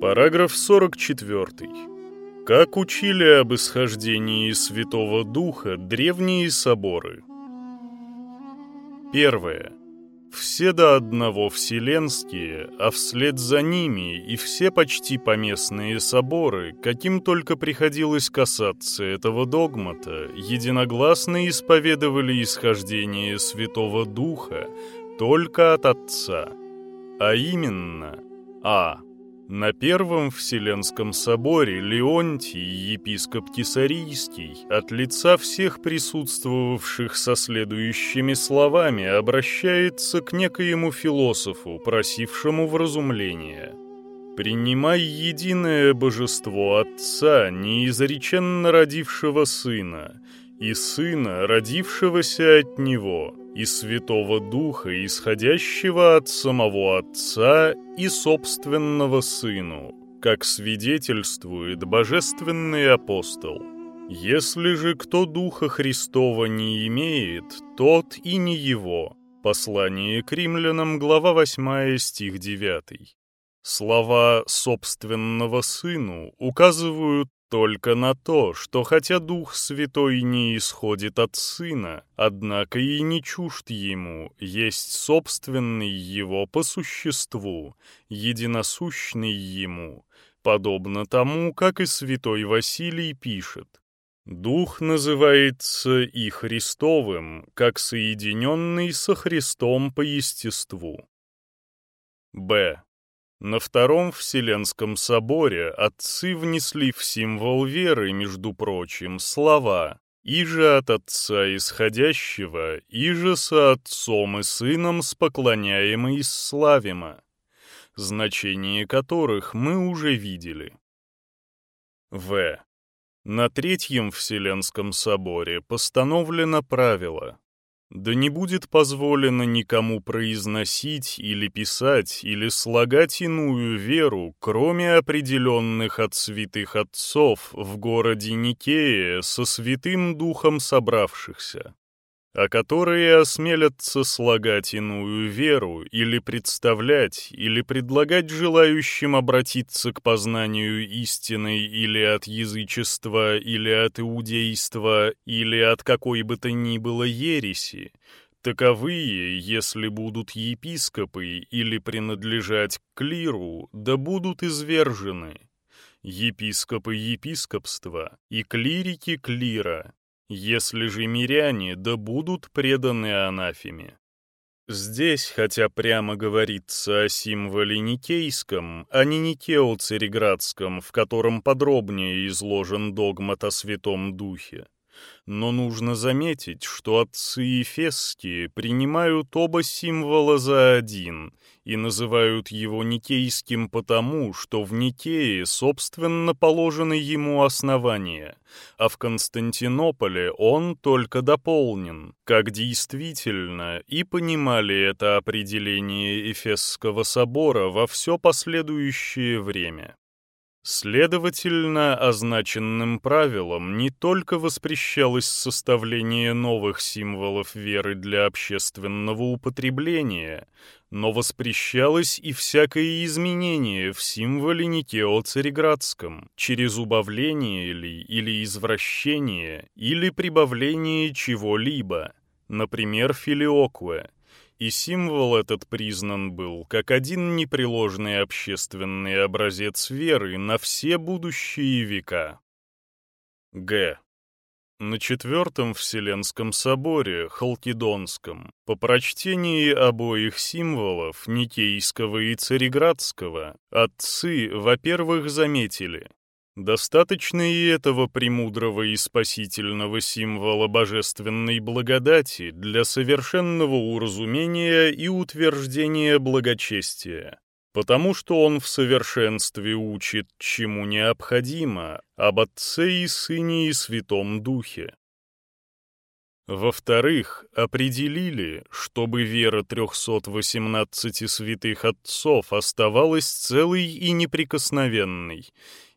Параграф 44. Как учили об исхождении Святого Духа древние соборы? Первое. Все до одного вселенские, а вслед за ними и все почти поместные соборы, каким только приходилось касаться этого догмата, единогласно исповедовали исхождение Святого Духа только от Отца, а именно А. На Первом Вселенском соборе Леонтий, епископ Кесарийский, от лица всех присутствовавших со следующими словами обращается к некоему философу, просившему вразумления. «Принимай единое божество Отца, неизреченно родившего Сына, и Сына, родившегося от Него, и Святого Духа, исходящего от самого Отца и собственного Сыну, как свидетельствует Божественный апостол. Если же кто Духа Христова не имеет, тот и не его. Послание к римлянам, глава 8, стих 9. Слова «собственного сыну» указывают только на то, что хотя Дух Святой не исходит от Сына, однако и не чужд Ему, есть собственный Его по существу, единосущный Ему, подобно тому, как и святой Василий пишет. Дух называется и Христовым, как соединенный со Христом по естеству. Б. На Втором Вселенском соборе отцы внесли в символ веры, между прочим, слова «И же от Отца исходящего, и же со Отцом и Сыном споклоняемо и славимо», значение которых мы уже видели. В. На Третьем Вселенском соборе постановлено правило да не будет позволено никому произносить или писать или слагать иную веру, кроме определенных от святых отцов в городе Никея со святым духом собравшихся а которые осмелятся слагать иную веру или представлять, или предлагать желающим обратиться к познанию истины или от язычества, или от иудейства, или от какой бы то ни было ереси, таковые, если будут епископы или принадлежать к клиру, да будут извержены. Епископы епископства и клирики клира, если же миряне да будут преданы анафеме. Здесь, хотя прямо говорится о символе никейском, а не никео-цареградском, в котором подробнее изложен догмат о Святом Духе, но нужно заметить, что отцы Ефесские принимают оба символа за один и называют его Никейским потому, что в Никее, собственно, положены ему основания, а в Константинополе он только дополнен, как действительно, и понимали это определение Эфесского собора во все последующее время. Следовательно, означенным правилом не только воспрещалось составление новых символов веры для общественного употребления, но воспрещалось и всякое изменение в символе Никео-Цареградском через убавление ли или извращение или прибавление чего-либо, например, филиокве, и символ этот признан был как один непреложный общественный образец веры на все будущие века. Г. На Четвертом Вселенском соборе, Халкидонском, по прочтении обоих символов, Никейского и Цареградского, отцы, во-первых, заметили, Достаточно и этого премудрого и спасительного символа божественной благодати для совершенного уразумения и утверждения благочестия, потому что он в совершенстве учит, чему необходимо, об Отце и Сыне и Святом Духе. Во-вторых, определили, чтобы вера 318 святых отцов оставалась целой и неприкосновенной,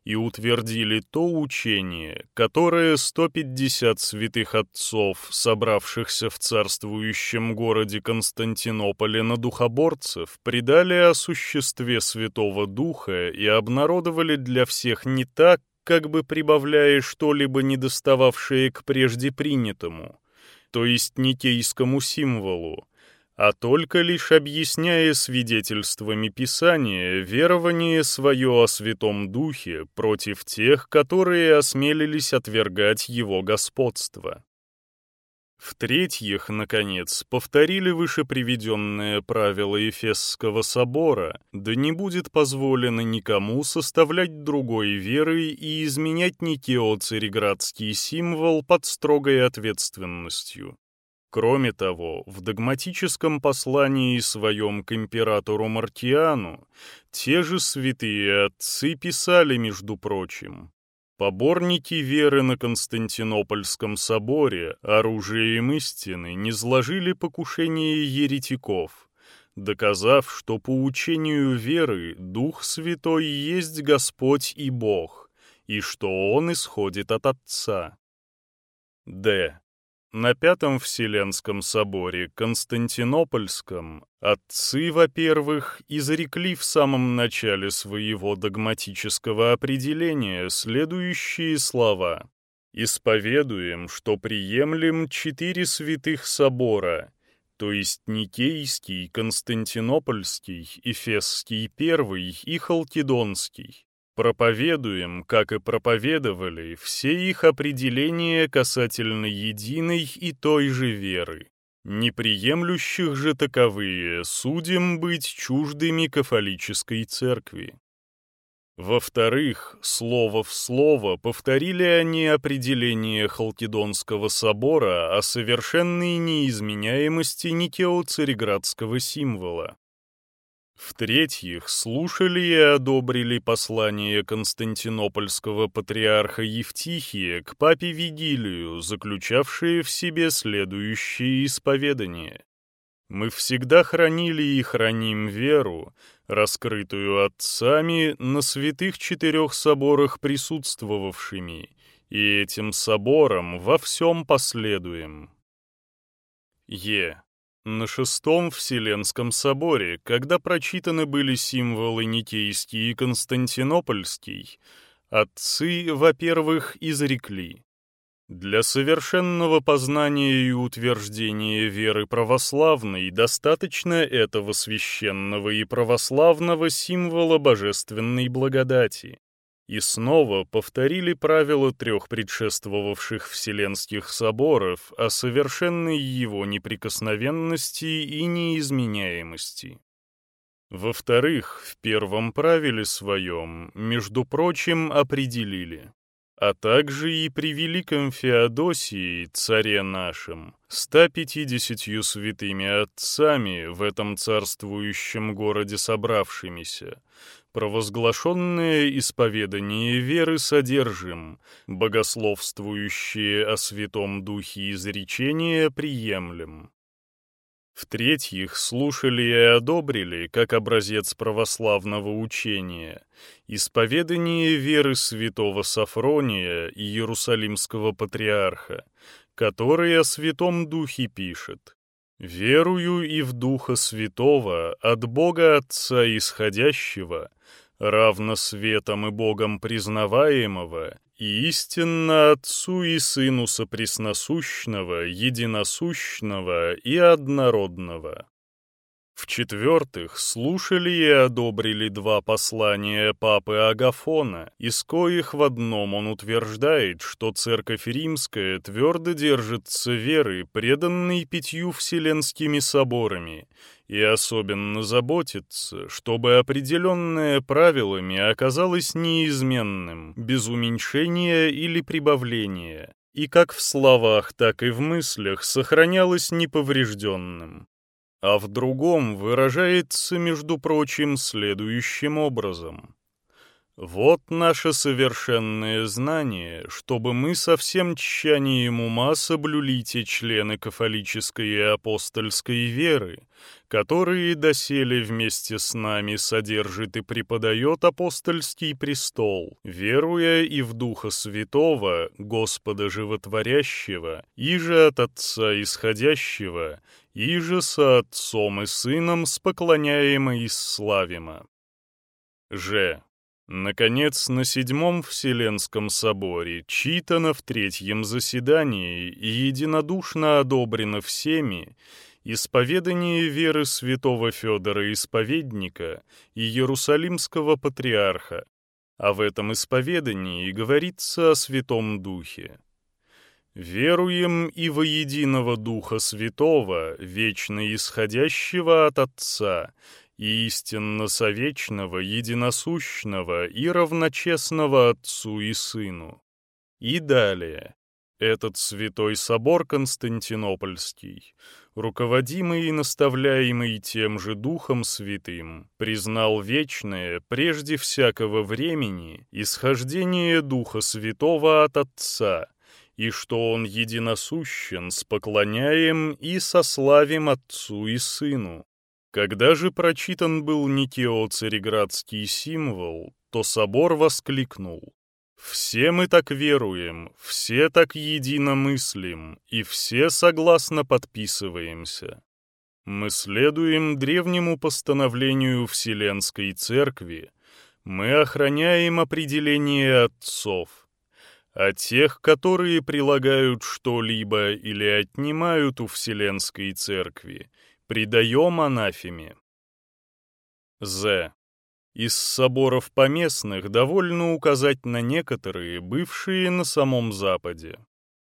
и утвердили то учение, которое 150 святых отцов, собравшихся в царствующем городе Константинополе на духоборцев, предали о существе Святого Духа и обнародовали для всех не так, как бы прибавляя что-либо недостававшее к прежде принятому, то есть никейскому символу, а только лишь объясняя свидетельствами Писания верование свое о Святом Духе против тех, которые осмелились отвергать его господство. В-третьих, наконец, повторили выше приведенное правило Ефесского собора, да не будет позволено никому составлять другой веры и изменять никео-цареградский символ под строгой ответственностью. Кроме того, в догматическом послании своем к императору Мартиану те же святые отцы писали, между прочим, Поборники веры на Константинопольском соборе оружием истины не сложили покушение еретиков, доказав, что по учению веры Дух Святой есть Господь и Бог, и что Он исходит от Отца. Д. На Пятом Вселенском соборе Константинопольском отцы, во-первых, изрекли в самом начале своего догматического определения следующие слова. «Исповедуем, что приемлем четыре святых собора, то есть Никейский, Константинопольский, Эфесский первый и Халкидонский, Проповедуем, как и проповедовали, все их определения касательно единой и той же веры. Неприемлющих же таковые судим быть чуждыми кафолической церкви. Во-вторых, слово в слово повторили они определение Халкидонского собора о совершенной неизменяемости Никео-Цареградского символа. В-третьих, слушали и одобрили послание константинопольского патриарха Евтихия к папе Вигилию, заключавшее в себе следующее исповедание. «Мы всегда хранили и храним веру, раскрытую отцами на святых четырех соборах присутствовавшими, и этим соборам во всем последуем». Е. На Шестом Вселенском соборе, когда прочитаны были символы Никейский и Константинопольский, отцы, во-первых, изрекли. Для совершенного познания и утверждения веры православной достаточно этого священного и православного символа божественной благодати и снова повторили правила трех предшествовавших Вселенских соборов о совершенной его неприкосновенности и неизменяемости. Во-вторых, в первом правиле своем, между прочим, определили, а также и при великом Феодосии, царе нашем, 150 святыми отцами в этом царствующем городе собравшимися, провозглашенное исповедание веры содержим, богословствующие о Святом Духе изречения приемлем. В-третьих, слушали и одобрили, как образец православного учения, исповедание веры святого Сафрония и Иерусалимского патриарха, который о Святом Духе пишет. «Верую и в Духа Святого, от Бога Отца исходящего, равно светом и Богом признаваемого, и истинно Отцу и Сыну сопресносущного, единосущного и однородного. В-четвертых, слушали и одобрили два послания папы Агафона, из коих в одном он утверждает, что Церковь Римская твердо держится веры, преданной пятью вселенскими соборами, и особенно заботится, чтобы определенное правилами оказалось неизменным, без уменьшения или прибавления, и как в словах, так и в мыслях сохранялось неповрежденным а в другом выражается, между прочим, следующим образом. Вот наше совершенное знание, чтобы мы со всем тщанием ума соблюли те члены кафолической и апостольской веры, которые доселе вместе с нами содержит и преподает апостольский престол, веруя и в Духа Святого, Господа Животворящего, и же от Отца Исходящего, и же со Отцом и Сыном споклоняемо и славимо. Ж. Наконец, на Седьмом Вселенском соборе, читано в третьем заседании и единодушно одобрено всеми, исповедание веры святого Федора Исповедника и Иерусалимского Патриарха, а в этом исповедании говорится о Святом Духе. «Веруем и во единого Духа Святого, вечно исходящего от Отца, и истинно совечного, единосущного и равночестного Отцу и Сыну. И далее. Этот святой собор Константинопольский, руководимый и наставляемый тем же Духом Святым, признал вечное, прежде всякого времени, исхождение Духа Святого от Отца, и что Он единосущен с поклоняем и сославим Отцу и Сыну, когда же прочитан был Никео-Цареградский символ, то собор воскликнул. «Все мы так веруем, все так единомыслим, и все согласно подписываемся. Мы следуем древнему постановлению Вселенской Церкви, мы охраняем определение отцов, а тех, которые прилагают что-либо или отнимают у Вселенской Церкви, Придаем анафеме. З. Из соборов поместных довольно указать на некоторые, бывшие на самом Западе.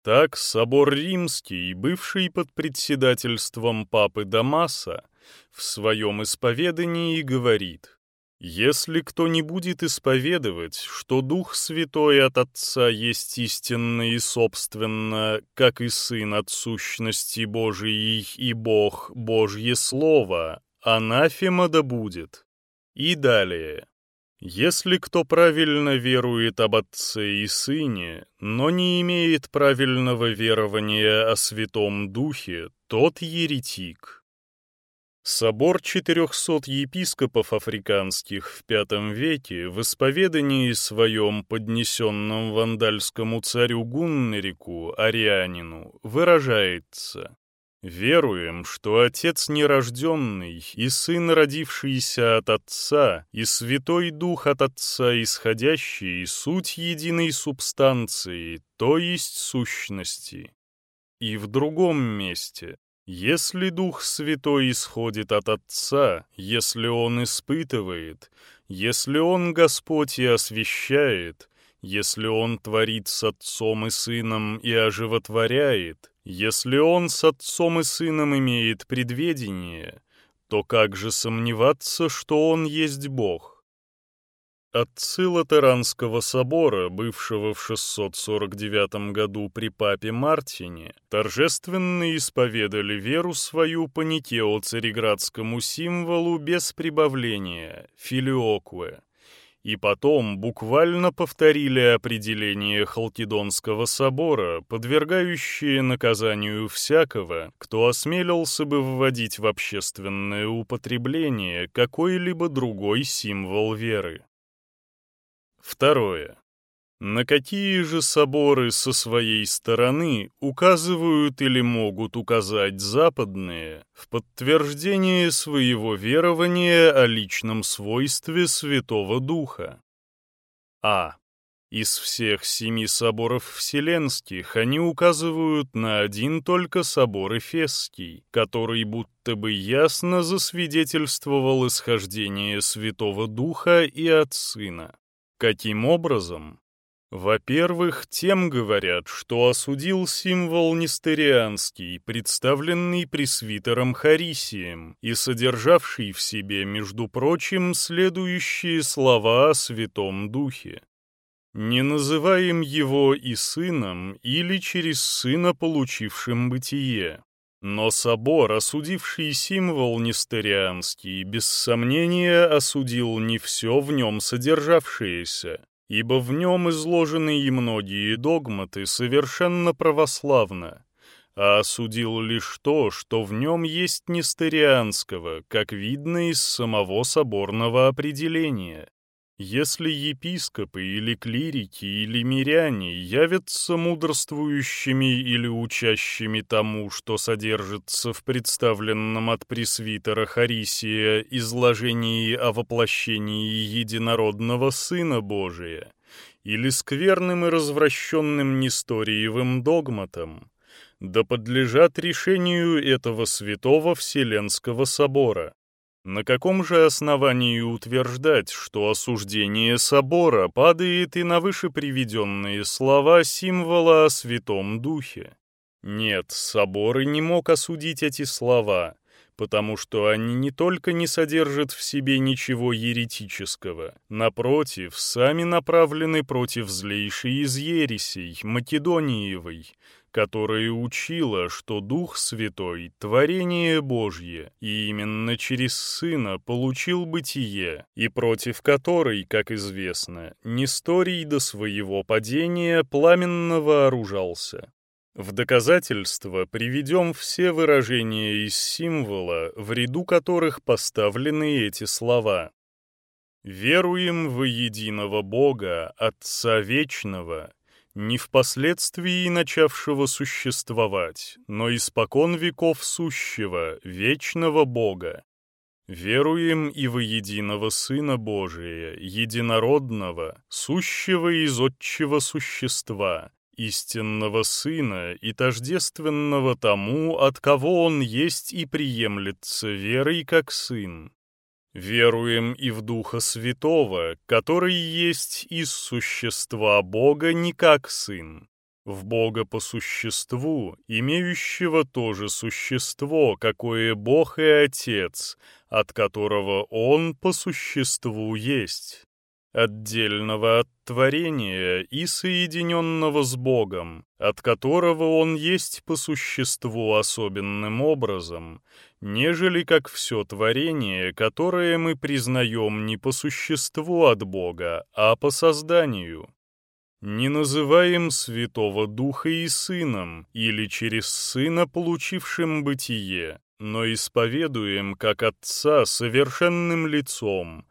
Так, собор Римский, бывший под председательством папы Дамаса, в своем исповедании говорит если кто не будет исповедовать, что Дух Святой от Отца есть истинно и собственно, как и Сын от сущности Божией и Бог Божье Слово, анафема да будет. И далее. Если кто правильно верует об Отце и Сыне, но не имеет правильного верования о Святом Духе, тот еретик. Собор 400 епископов африканских в V веке в исповедании своем, поднесенном вандальскому царю Гуннерику, Арианину, выражается «Веруем, что Отец нерожденный и Сын, родившийся от Отца, и Святой Дух от Отца исходящий, суть единой субстанции, то есть сущности». И в другом месте если Дух Святой исходит от Отца, если Он испытывает, если Он Господь и освящает, если Он творит с Отцом и Сыном и оживотворяет, если Он с Отцом и Сыном имеет предведение, то как же сомневаться, что Он есть Бог? Отцы Латеранского собора, бывшего в 649 году при папе Мартине, торжественно исповедали веру свою по Никео-цареградскому символу без прибавления, филиокве, и потом буквально повторили определение Халкидонского собора, подвергающее наказанию всякого, кто осмелился бы вводить в общественное употребление какой-либо другой символ веры. Второе. На какие же соборы со своей стороны указывают или могут указать западные в подтверждение своего верования о личном свойстве Святого Духа? А. Из всех семи соборов вселенских они указывают на один только собор Эфесский, который будто бы ясно засвидетельствовал исхождение Святого Духа и от Сына. Каким образом? Во-первых, тем говорят, что осудил символ нестерианский, представленный пресвитером Харисием и содержавший в себе, между прочим, следующие слова о Святом Духе. «Не называем его и сыном, или через сына, получившим бытие». Но собор, осудивший символ нестерианский, без сомнения осудил не все в нем содержавшееся, ибо в нем изложены и многие догматы совершенно православно, а осудил лишь то, что в нем есть нестерианского, как видно из самого соборного определения. Если епископы или клирики или миряне явятся мудрствующими или учащими тому, что содержится в представленном от пресвитера Харисия изложении о воплощении единородного Сына Божия, или скверным и развращенным несториевым догматом, да подлежат решению этого святого Вселенского собора. На каком же основании утверждать, что осуждение собора падает и на выше приведенные слова символа о Святом Духе? Нет, собор и не мог осудить эти слова, потому что они не только не содержат в себе ничего еретического, напротив, сами направлены против злейшей из ересей, Македониевой, которая учила, что Дух Святой — творение Божье, и именно через Сына получил бытие, и против которой, как известно, Несторий до своего падения пламенно вооружался. В доказательство приведем все выражения из символа, в ряду которых поставлены эти слова. «Веруем во единого Бога, Отца Вечного, не впоследствии начавшего существовать, но испокон веков сущего, вечного Бога. Веруем и во единого Сына Божия, единородного, сущего из отчего существа, истинного Сына и тождественного тому, от кого Он есть и приемлется верой как Сын, Веруем и в Духа Святого, который есть из существа Бога не как Сын, в Бога по существу, имеющего тоже существо, какое Бог и Отец, от которого Он по существу есть отдельного от творения и соединенного с Богом, от которого он есть по существу особенным образом, нежели как все творение, которое мы признаем не по существу от Бога, а по созданию. Не называем Святого Духа и Сыном, или через Сына, получившим бытие, но исповедуем как Отца совершенным лицом,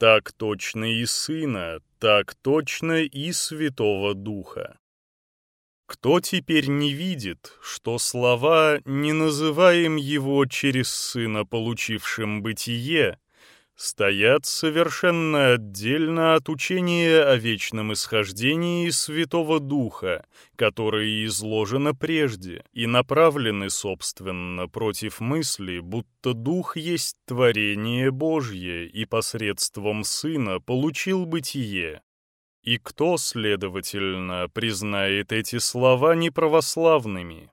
так точно и Сына, так точно и Святого Духа. Кто теперь не видит, что слова «не называем его через Сына, получившим бытие», стоят совершенно отдельно от учения о вечном исхождении Святого Духа, которое изложено прежде, и направлены, собственно, против мысли, будто Дух есть творение Божье и посредством Сына получил бытие. И кто, следовательно, признает эти слова неправославными?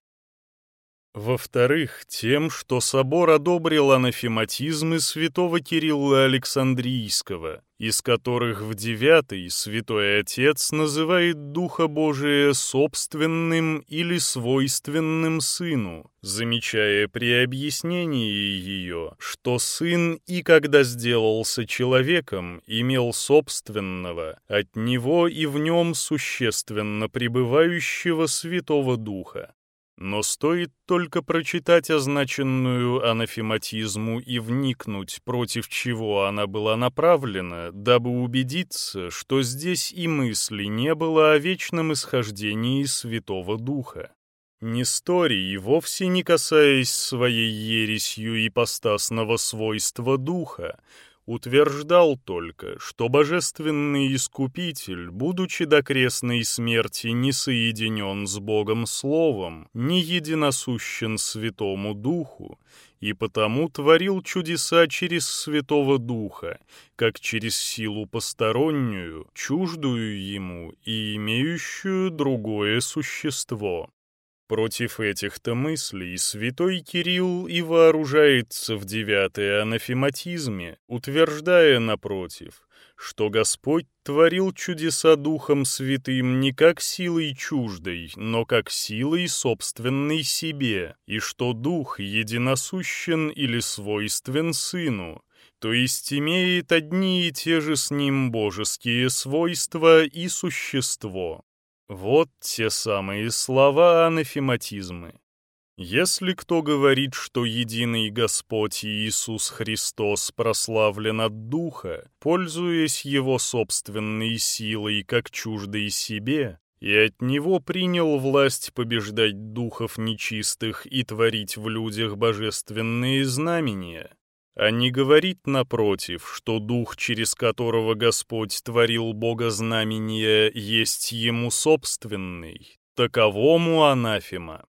Во-вторых, тем, что собор одобрил анафематизмы святого Кирилла Александрийского, из которых в девятый святой отец называет Духа Божия собственным или свойственным сыну, замечая при объяснении ее, что сын и когда сделался человеком, имел собственного, от него и в нем существенно пребывающего Святого Духа. Но стоит только прочитать означенную анафематизму и вникнуть, против чего она была направлена, дабы убедиться, что здесь и мысли не было о вечном исхождении Святого Духа. Несторий, вовсе не касаясь своей ересью ипостасного свойства Духа, утверждал только, что божественный Искупитель, будучи до крестной смерти не соединен с Богом Словом, не единосущен Святому Духу, и потому творил чудеса через Святого Духа, как через силу постороннюю, чуждую ему и имеющую другое существо. Против этих-то мыслей святой Кирилл и вооружается в девятой анафематизме, утверждая, напротив, что Господь творил чудеса Духом Святым не как силой чуждой, но как силой собственной себе, и что Дух единосущен или свойствен Сыну, то есть имеет одни и те же с Ним божеские свойства и существо. Вот те самые слова анафематизмы. Если кто говорит, что единый Господь Иисус Христос прославлен от Духа, пользуясь Его собственной силой как чуждой себе, и от Него принял власть побеждать духов нечистых и творить в людях божественные знамения, а не говорит, напротив, что Дух, через которого Господь творил Бога знамения, есть Ему собственный, таковому анафема.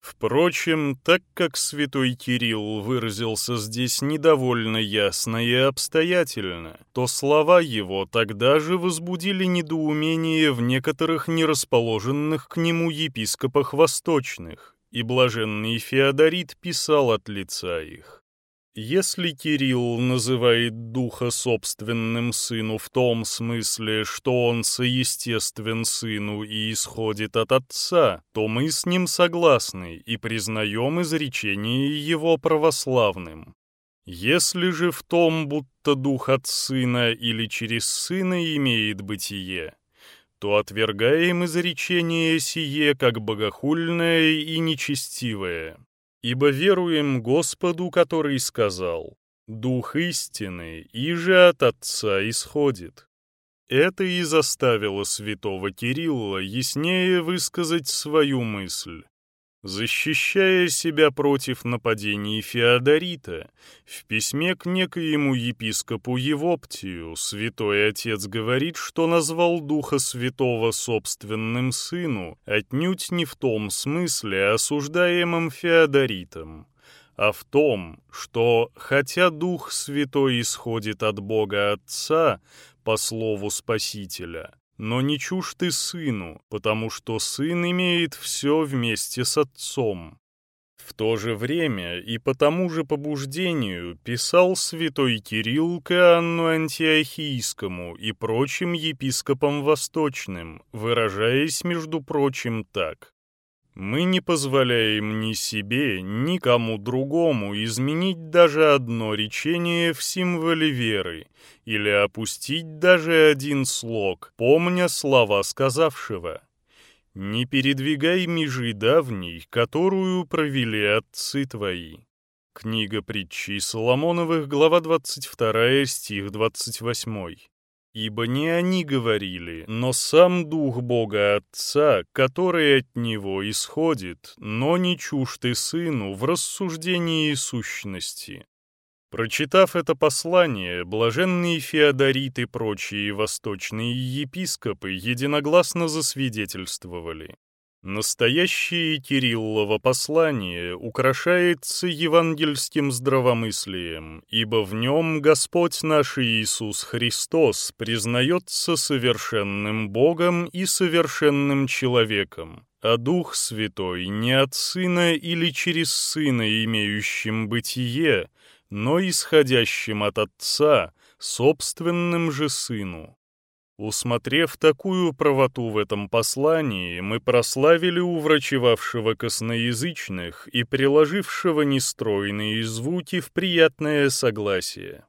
Впрочем, так как святой Кирилл выразился здесь недовольно ясно и обстоятельно, то слова его тогда же возбудили недоумение в некоторых нерасположенных к нему епископах восточных, и блаженный Феодорит писал от лица их. Если Кирилл называет духа собственным сыну в том смысле, что он соестествен сыну и исходит от отца, то мы с ним согласны и признаем изречение его православным. Если же в том, будто дух от сына или через сына имеет бытие, то отвергаем изречение сие как богохульное и нечестивое. Ибо веруем Господу, который сказал, «Дух истины, и же от Отца исходит». Это и заставило святого Кирилла яснее высказать свою мысль. Защищая себя против нападений Феодорита, в письме к некоему епископу Евоптию святой отец говорит, что назвал Духа Святого собственным сыну, отнюдь не в том смысле, осуждаемым Феодоритом, а в том, что, хотя Дух Святой исходит от Бога Отца, по слову Спасителя, но не чушь ты сыну, потому что сын имеет все вместе с отцом. В то же время и по тому же побуждению писал святой Кирилл к Иоанну Антиохийскому и прочим епископам восточным, выражаясь, между прочим, так. Мы не позволяем ни себе, ни кому другому изменить даже одно речение в символе веры или опустить даже один слог, помня слова сказавшего. Не передвигай межи давней, которую провели отцы твои. Книга притчи Соломоновых, глава 22, стих 28. Ибо не они говорили, но сам Дух Бога Отца, который от Него исходит, но не чужд и Сыну в рассуждении сущности. Прочитав это послание, блаженные Феодорит и прочие восточные епископы единогласно засвидетельствовали. Настоящее Кириллово послание украшается евангельским здравомыслием, ибо в нем Господь наш Иисус Христос признается совершенным Богом и совершенным человеком, а Дух Святой не от Сына или через Сына, имеющим бытие, но исходящим от Отца, собственным же Сыну. Усмотрев такую правоту в этом послании, мы прославили уврачевавшего косноязычных и приложившего нестройные звуки в приятное согласие.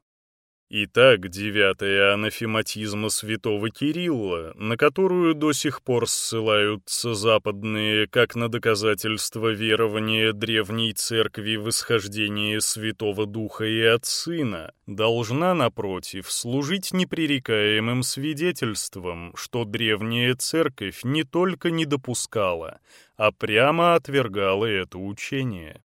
Итак, девятая анафематизма святого Кирилла, на которую до сих пор ссылаются западные как на доказательство верования древней церкви в исхождение Святого Духа и от Сына, должна, напротив, служить непререкаемым свидетельством, что древняя церковь не только не допускала, а прямо отвергала это учение.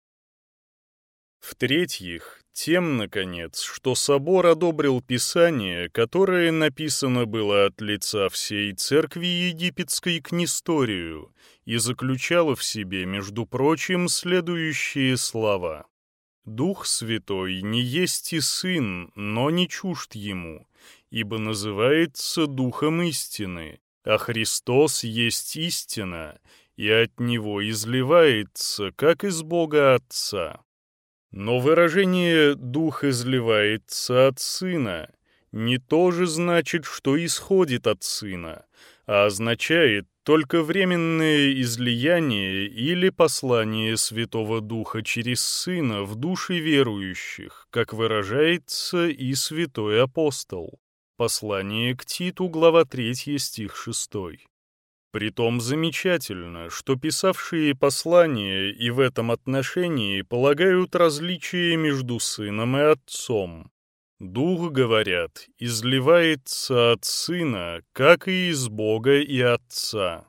В-третьих, тем, наконец, что собор одобрил Писание, которое написано было от лица всей церкви египетской к Несторию и заключало в себе, между прочим, следующие слова. «Дух Святой не есть и Сын, но не чужд Ему, ибо называется Духом истины, а Христос есть истина, и от Него изливается, как из Бога Отца». Но выражение «дух изливается от сына» не то же значит, что исходит от Сына, а означает только временное излияние или послание Святого Духа через Сына в души верующих, как выражается и святой апостол. Послание к Титу, глава 3, стих 6. Притом замечательно, что писавшие послания и в этом отношении полагают различие между сыном и отцом. Дух, говорят, изливается от сына, как и из Бога и Отца.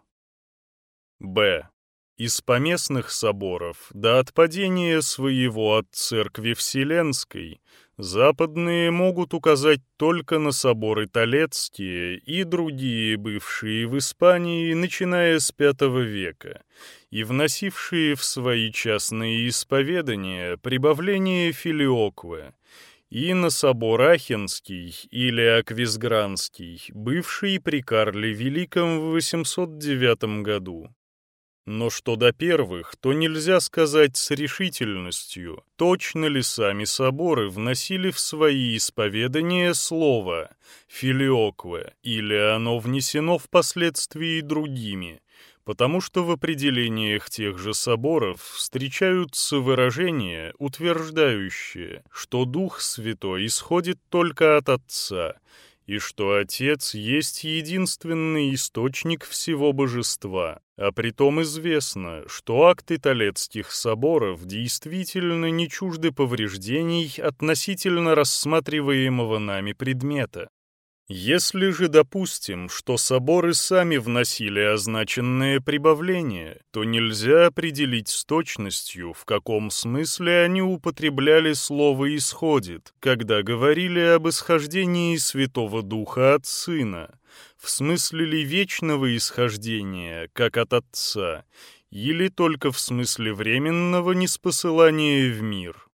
Б. Из поместных соборов до отпадения своего от Церкви Вселенской западные могут указать только на соборы Толецкие и другие бывшие в Испании, начиная с V века, и вносившие в свои частные исповедания прибавление филиоквы, и на собор Ахенский или Аквизгранский, бывший при Карле Великом в 809 году. Но что до первых, то нельзя сказать с решительностью, точно ли сами соборы вносили в свои исповедания слово «филиокве» или оно внесено впоследствии другими, потому что в определениях тех же соборов встречаются выражения, утверждающие, что Дух Святой исходит только от Отца, и что Отец есть единственный источник всего божества, а притом известно, что акты Толецких соборов действительно не чужды повреждений относительно рассматриваемого нами предмета. Если же допустим, что соборы сами вносили означенное прибавление, то нельзя определить с точностью, в каком смысле они употребляли слово «исходит», когда говорили об исхождении Святого Духа от Сына, в смысле ли вечного исхождения, как от Отца, или только в смысле временного неспосылания в мир.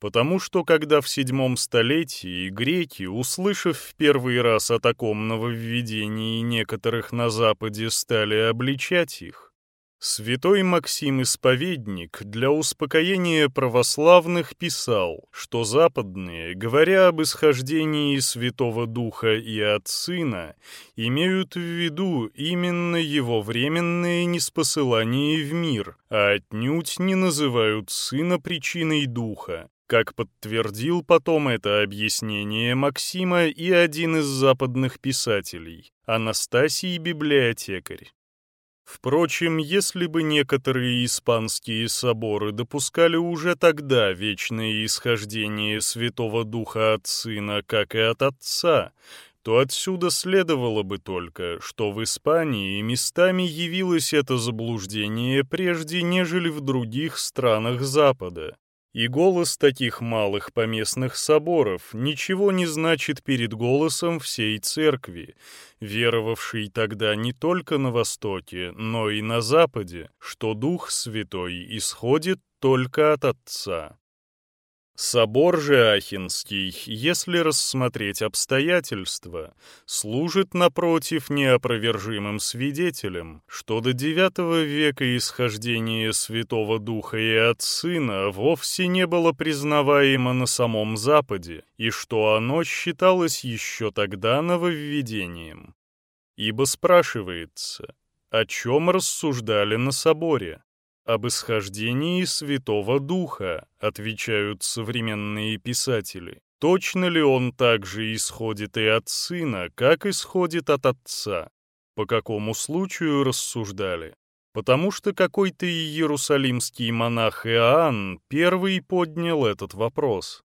Потому что когда в седьмом столетии греки, услышав в первый раз о таком нововведении некоторых на Западе, стали обличать их, святой Максим Исповедник для успокоения православных писал, что западные, говоря об исхождении Святого Духа и от Сына, имеют в виду именно его временное неспосылание в мир, а отнюдь не называют Сына причиной Духа, как подтвердил потом это объяснение Максима и один из западных писателей, Анастасий Библиотекарь. Впрочем, если бы некоторые испанские соборы допускали уже тогда вечное исхождение Святого Духа от Сына, как и от Отца, то отсюда следовало бы только, что в Испании местами явилось это заблуждение прежде, нежели в других странах Запада, и голос таких малых поместных соборов ничего не значит перед голосом всей церкви, веровавшей тогда не только на Востоке, но и на Западе, что Дух Святой исходит только от Отца. Собор же Ахинский, если рассмотреть обстоятельства, служит, напротив, неопровержимым свидетелем, что до IX века исхождение Святого Духа и от Сына вовсе не было признаваемо на самом Западе, и что оно считалось еще тогда нововведением. Ибо спрашивается, о чем рассуждали на соборе? Об исхождении Святого Духа, отвечают современные писатели. Точно ли он также исходит и от Сына, как исходит от Отца? По какому случаю рассуждали? Потому что какой-то иерусалимский монах Иоанн первый поднял этот вопрос.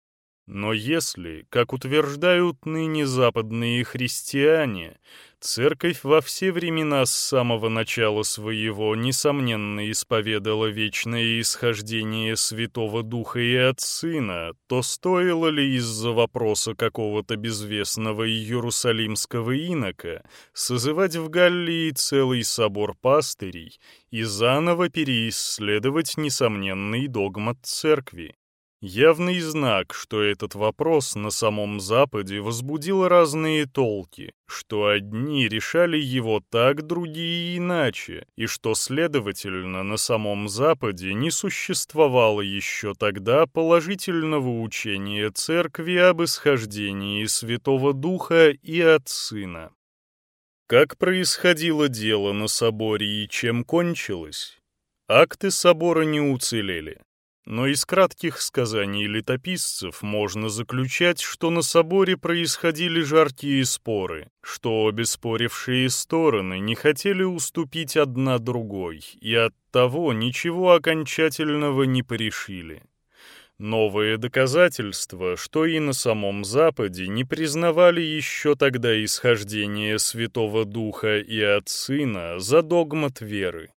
Но если, как утверждают ныне западные христиане, церковь во все времена с самого начала своего, несомненно, исповедала вечное исхождение Святого Духа и от Сына, то стоило ли из-за вопроса какого-то безвестного иерусалимского инока созывать в Галлии целый собор пастырей и заново переисследовать несомненный догмат церкви? Явный знак, что этот вопрос на самом Западе возбудил разные толки, что одни решали его так, другие иначе, и что, следовательно, на самом Западе не существовало еще тогда положительного учения Церкви об исхождении Святого Духа и от Сына. Как происходило дело на соборе и чем кончилось? Акты собора не уцелели. Но из кратких сказаний летописцев можно заключать, что на соборе происходили жаркие споры, что обе спорившие стороны не хотели уступить одна другой, и оттого ничего окончательного не порешили. Новые доказательства, что и на самом Западе не признавали еще тогда исхождение Святого Духа и от Сына за догмат веры.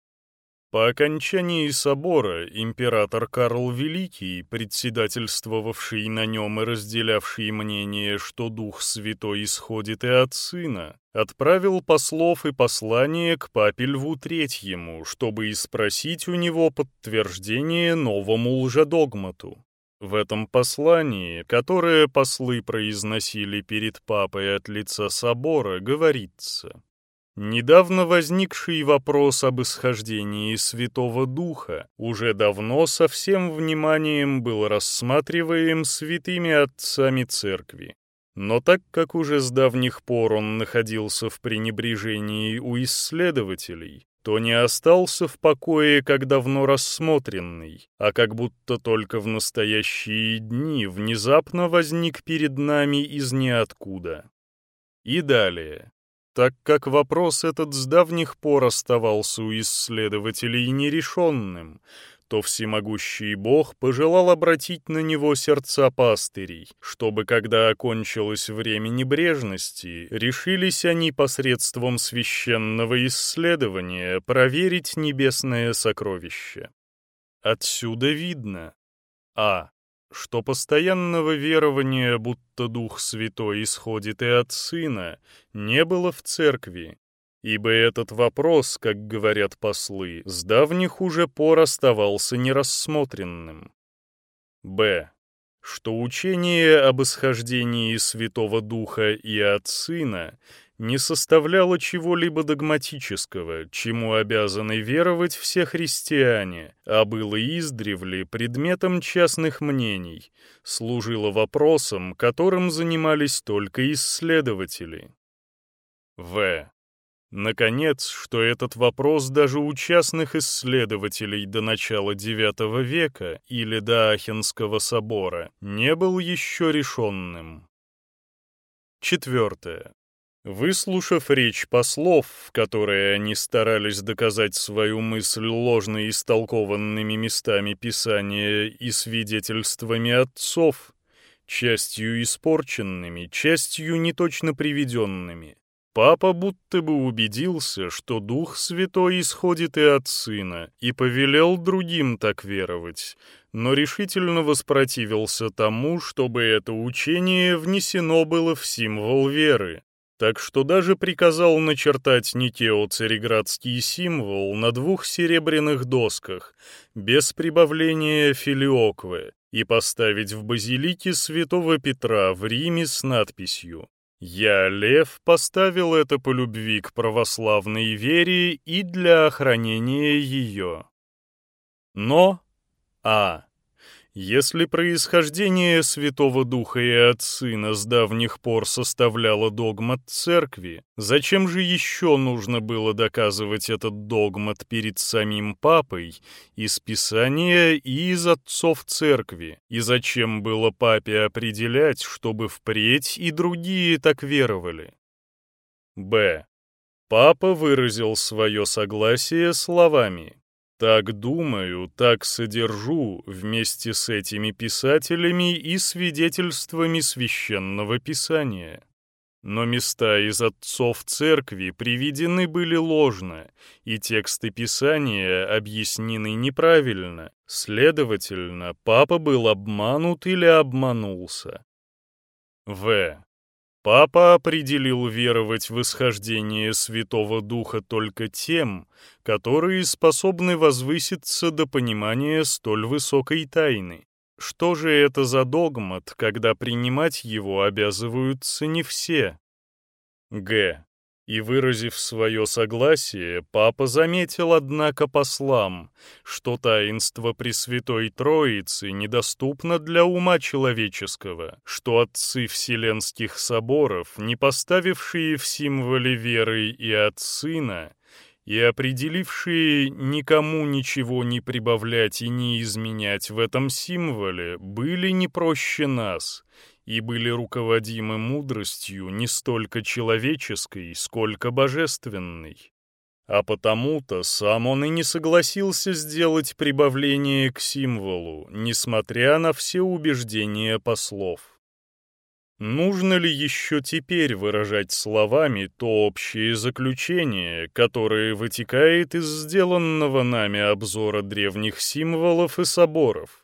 По окончании собора император Карл Великий, председательствовавший на нем и разделявший мнение, что Дух Святой исходит и от Сына, отправил послов и послание к папе Льву Третьему, чтобы испросить у него подтверждение новому лжедогмату. В этом послании, которое послы произносили перед папой от лица собора, говорится Недавно возникший вопрос об исхождении Святого Духа уже давно со всем вниманием был рассматриваем святыми отцами Церкви. Но так как уже с давних пор он находился в пренебрежении у исследователей, то не остался в покое как давно рассмотренный, а как будто только в настоящие дни внезапно возник перед нами из ниоткуда. И далее. Так как вопрос этот с давних пор оставался у исследователей нерешенным, то всемогущий Бог пожелал обратить на него сердца пастырей, чтобы, когда окончилось время небрежности, решились они посредством священного исследования проверить небесное сокровище. Отсюда видно а что постоянного верования, будто Дух Святой исходит и от Сына, не было в церкви, ибо этот вопрос, как говорят послы, с давних уже пор оставался нерассмотренным. Б что учение об исхождении Святого Духа и от Сына не составляло чего-либо догматического, чему обязаны веровать все христиане, а было издревле предметом частных мнений, служило вопросом, которым занимались только исследователи. В. Наконец, что этот вопрос даже у частных исследователей до начала IX века или до Ахенского собора не был еще решенным. Четвертое. Выслушав речь послов, в которой они старались доказать свою мысль ложно истолкованными местами Писания и свидетельствами отцов, частью испорченными, частью неточно приведенными, Папа будто бы убедился, что Дух Святой исходит и от Сына, и повелел другим так веровать, но решительно воспротивился тому, чтобы это учение внесено было в символ веры, так что даже приказал начертать Никео-цареградский символ на двух серебряных досках, без прибавления филиоквы, и поставить в базилике святого Петра в Риме с надписью я, Лев, поставил это по любви к православной вере и для охранения ее. Но, а, если происхождение Святого Духа и от Сына с давних пор составляло догмат Церкви, зачем же еще нужно было доказывать этот догмат перед самим Папой из Писания и из отцов Церкви? И зачем было Папе определять, чтобы впредь и другие так веровали? Б. Папа выразил свое согласие словами так думаю, так содержу вместе с этими писателями и свидетельствами священного писания. Но места из отцов церкви приведены были ложно, и тексты писания объяснены неправильно. Следовательно, папа был обманут или обманулся. В. Папа определил веровать в исхождение Святого Духа только тем, которые способны возвыситься до понимания столь высокой тайны, что же это за догмат, когда принимать его обязываются не все? Г. И выразив свое согласие, папа заметил, однако, послам, что таинство Пресвятой Троицы недоступно для ума человеческого, что отцы Вселенских соборов, не поставившие в символе веры и от Сына, и определившие никому ничего не прибавлять и не изменять в этом символе, были не проще нас — и были руководимы мудростью не столько человеческой, сколько божественной. А потому-то сам он и не согласился сделать прибавление к символу, несмотря на все убеждения послов. Нужно ли еще теперь выражать словами то общее заключение, которое вытекает из сделанного нами обзора древних символов и соборов?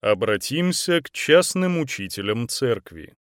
Обратимся к частным учителям церкви.